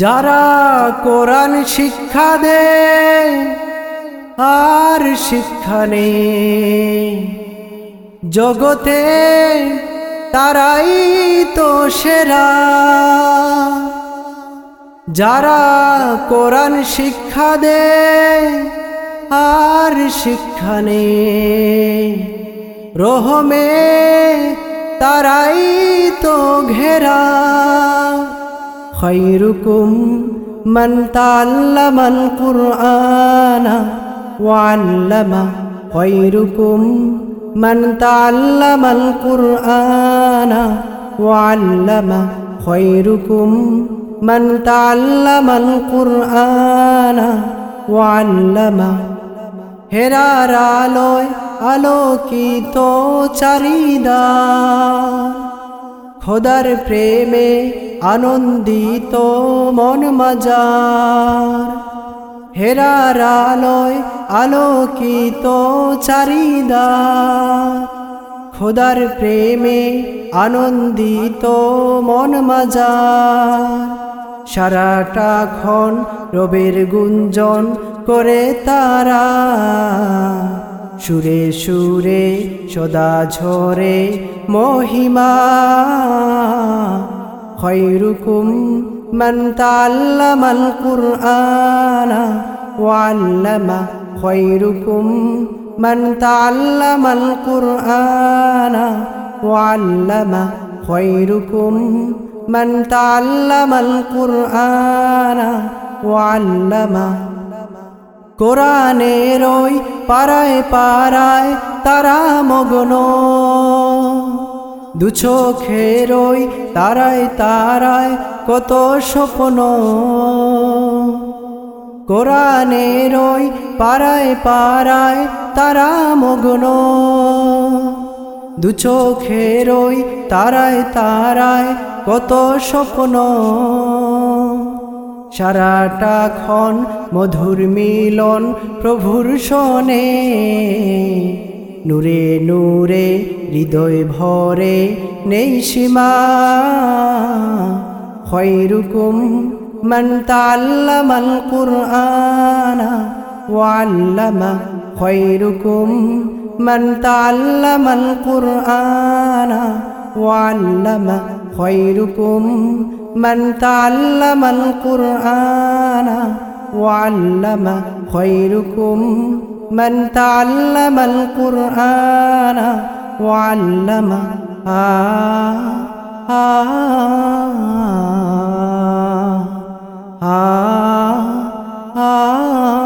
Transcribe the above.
যারা কোরআন শিক্ষা দে আর শিক্ষা জগতে, তারাই তো সেরা। যারা কোরআন শিক্ষা দে আর শিক্ষা নেই, রহমে তারাই তো ঘেরা। خيركم من تعلم القرآن وعلمه خيركم من تعلم القرآن وعلمه خيركم من تعلم القرآن وعلمه হেরার আলোয় আলোকিত চারিদা খোদার প্রেমে আনন্দিত মন মাজার। হেরার আলোয় আলোকিত চারিদা খোদার প্রেমে আনন্দিত মন মাজার। সারাটা ক্ষণ রবের গুঞ্জন করে তারা। সুরে সুরে সদা ঝরে মহিমা খৈরুকুম من تعلم القرآن وعلم خيركم من تعلم القرآن وعلم خيركم من تعلم القرآن وعلم কোরআনের ওই পাড়ায় পাড়ায় তারা মগ্ন। দু চোখের ওই তারায় তারায় কত স্বপ্ন। কোরআনের ওই পাড়ায় পাড়ায় তারা মগ্ন। দু চোখের ওই তারায় তারায় কত স্বপ্ন। সারাটা ক্ষণ মধুর মিলন প্রভুর শোনে নূরে নূরে হৃদয় ভরে নেই সীমা খৈরুকুম من تعلم القرآن وعلم خيركم من تعلم القرآن وعلم خيركم من تعلم القرآن وعلم خيركم من تعلم القرآن وعلم آه آه آه آه